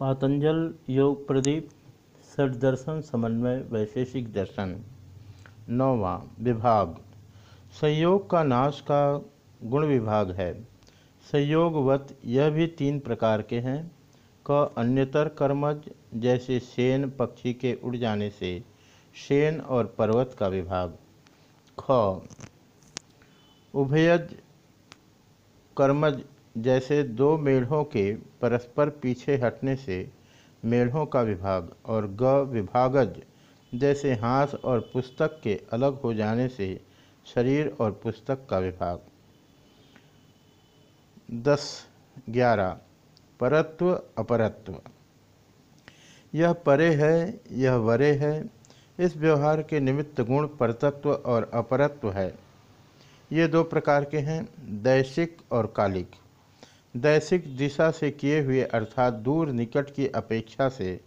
पातंजल योग प्रदीप षडदर्शन समन्वय, वैशेषिक दर्शन। नौवा, विभाग। संयोग का नाश का गुण विभाग है। संयोगवत यह भी तीन प्रकार के हैं। क अन्यतर कर्मज, जैसे सेन पक्षी के उड़ जाने से। शेन और पर्वत का विभाग। ख। उभयज कर्मज जैसे दो मेढ़ों के परस्पर पीछे हटने से मेढ़ों का विभाग और ग विभागज जैसे हाथ और पुस्तक के अलग हो जाने से शरीर और पुस्तक का विभाग। दस, ग्यारह, परत्व, अपरत्व। यह परे है, यह वरे है। इस व्यवहार के निमित्त गुण परतत्व और अपरत्व है। ये दो प्रकार के हैं, दैशिक और कालिक। दैसिक दिशा से किए हुए अर्थात दूर निकट की अपेक्षा से,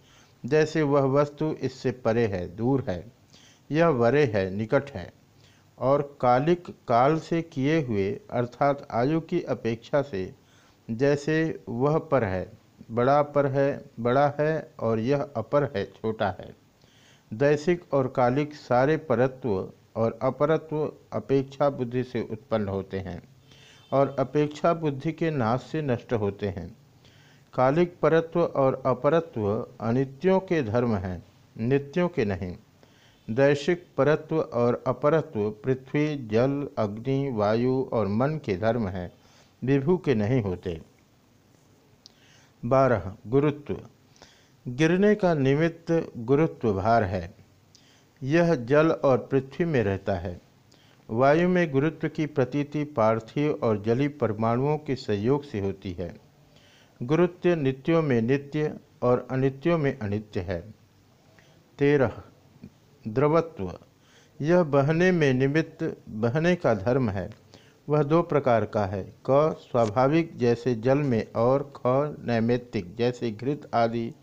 जैसे वह वस्तु इससे परे है, दूर है। यह वरे है, निकट है। और कालिक काल से किए हुए अर्थात आयु की अपेक्षा से, जैसे वह पर है, बड़ा पर है, बड़ा है और यह अपर है, छोटा है। दैसिक और कालिक सारे परत्व और अपरत्व अपेक्षा बुद्धि से उत्पन्न होते हैं। और अपेक्षा बुद्धि के नाश से नष्ट होते हैं। कालिक परत्व और अपरत्व अनित्यों के धर्म हैं, नित्यों के नहीं। दैशिक परत्व और अपरत्व पृथ्वी, जल, अग्नि, वायु और मन के धर्म हैं, विभू के नहीं होते। बारह, गुरुत्व। गिरने का निमित्त गुरुत्व भार है। यह जल और पृथ्वी में रहता है। वायु में गुरुत्व की प्रतीति पार्थिव और जली परमाणुओं के सहयोग से होती है। गुरुत्व नित्यों में नित्य और अनित्यों में अनित्य है। तेरह, द्रवत्व। यह बहने में निमित्त, बहने का धर्म है। वह दो प्रकार का है। क, स्वाभाविक, जैसे जल में, और ख, नैमित्तिक, जैसे घृत आदि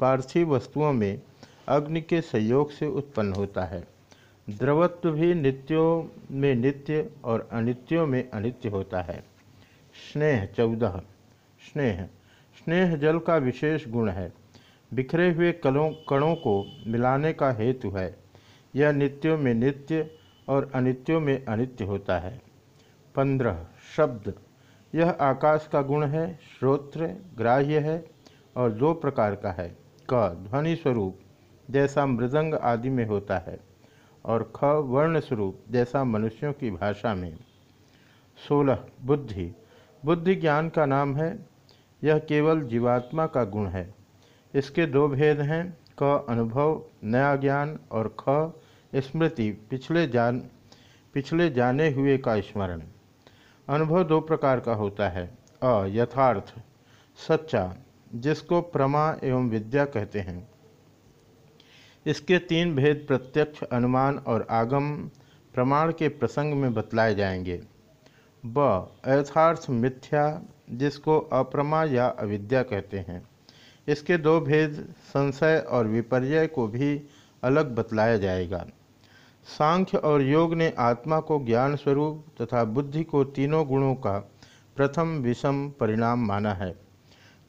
पार्थिव वस्तुओं में अग्नि के संयोग से उत्पन्न होता है। द्रवत्व भी नित्यों में नित्य और अनित्यों में अनित्य होता है। स्नेह, चौदह। स्नेह। स्नेह जल का विशेष गुण है। बिखरे हुए कलों, कणों को मिलाने का हेतु है। यह नित्यों में नित्य और अनित्यों में अनित्य होता है। पंद्रह। शब्द। यह आकाश का गुण है, श्रोत्र, ग्राह्य है और दो प्रकार का है। क। ध्वनि स्वरूप। जैसा मृदंग आदि में होता है। और ख वर्ण स्वरूप जैसा मनुष्यों की भाषा में। सोलह, बुद्धि। बुद्धि ज्ञान का नाम है। यह केवल जीवात्मा का गुण है। इसके दो भेद हैं, क अनुभव, नया ज्ञान और ख स्मृति, पिछले जान, पिछले जाने हुए का स्मरण। अनुभव दो प्रकार का होता है। अ, यथार्थ, सच्चा, जिसको प्रमा एवं विद्या कहते हैं। इसके तीन भेद प्रत्यक्ष, अनुमान और आगम प्रमाण के प्रसंग में बतलाए जाएँगे। ब यथार्थ मिथ्या, जिसको अप्रमा या अविद्या कहते हैं। इसके दो भेद, संशय और विपर्य को भी अलग बतलाया जाएगा। सांख्य और योग ने आत्मा को ज्ञान स्वरूप तथा बुद्धि को तीनों गुणों का प्रथम, विषम परिणाम माना है,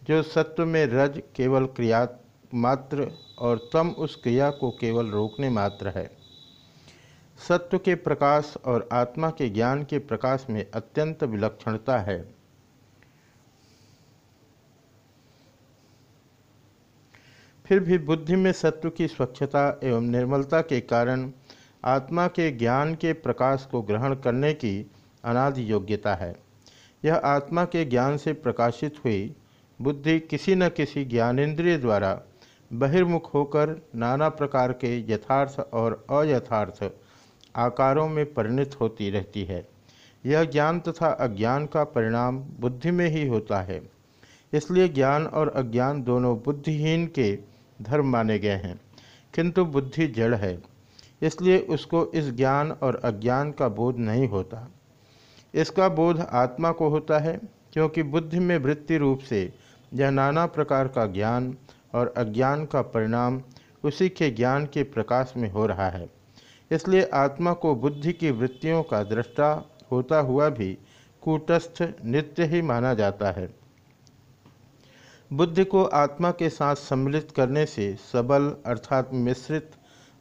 जो सत्व में रज केवल क्रिया मात्र और तम उस क्रिया को केवल रोकने मात्र है। सत्व के प्रकाश और आत्मा के ज्ञान के प्रकाश में अत्यंत विलक्षणता है। फिर भी बुद्धि में सत्व की स्वच्छता एवं निर्मलता के कारण आत्मा के ज्ञान के प्रकाश को ग्रहण करने की अनादि योग्यता है। यह आत्मा के ज्ञान से प्रकाशित हुई बुद्धि किसी न किसी ज्ञानेन्द्रिय द्वारा बहिर्मुख होकर नाना प्रकार के यथार्थ और अयथार्थ आकारों में परिणित होती रहती है। यह ज्ञान तथा अज्ञान का परिणाम बुद्धि में ही होता है। इसलिए ज्ञान और अज्ञान दोनों बुद्धिहीन के धर्म माने गए हैं, किंतु बुद्धि जड़ है। इसलिए उसको इस ज्ञान और अज्ञान का बोध नहीं होता। इसका बोध आत्मा को होता है, क्योंकि बुद्धि में वृत्ति रूप से यह नाना प्रकार का ज्ञान और अज्ञान का परिणाम उसी के ज्ञान के प्रकाश में हो रहा है। इसलिए आत्मा को बुद्धि की वृत्तियों का दृष्टा होता हुआ भी कूटस्थ नित्य ही माना जाता है। बुद्धि को आत्मा के साथ सम्मिलित करने से सबल अर्थात मिश्रित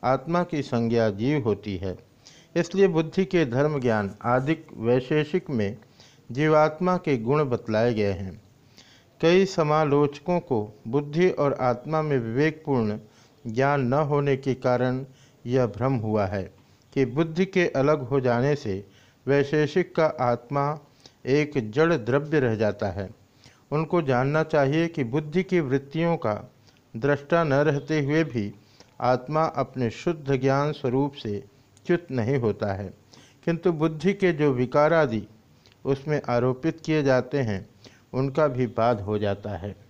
आत्मा की संज्ञा जीव होती है। इसलिए बुद्धि के धर्म ज्ञान आदि वैशेषिक में जीवात्मा के गुण बतलाए गए हैं। कई समालोचकों को बुद्धि और आत्मा में विवेकपूर्ण ज्ञान न होने के कारण यह भ्रम हुआ है कि बुद्धि के अलग हो जाने से वैशेषिक का आत्मा एक जड़ द्रव्य रह जाता है। उनको जानना चाहिए कि बुद्धि की वृत्तियों का दृष्टा न रहते हुए भी आत्मा अपने शुद्ध ज्ञान स्वरूप से च्युत नहीं होता है। किंतु बुद्धि के जो विकार आदि उसमें आरोपित किए जाते हैं उनका भी बाध हो जाता है।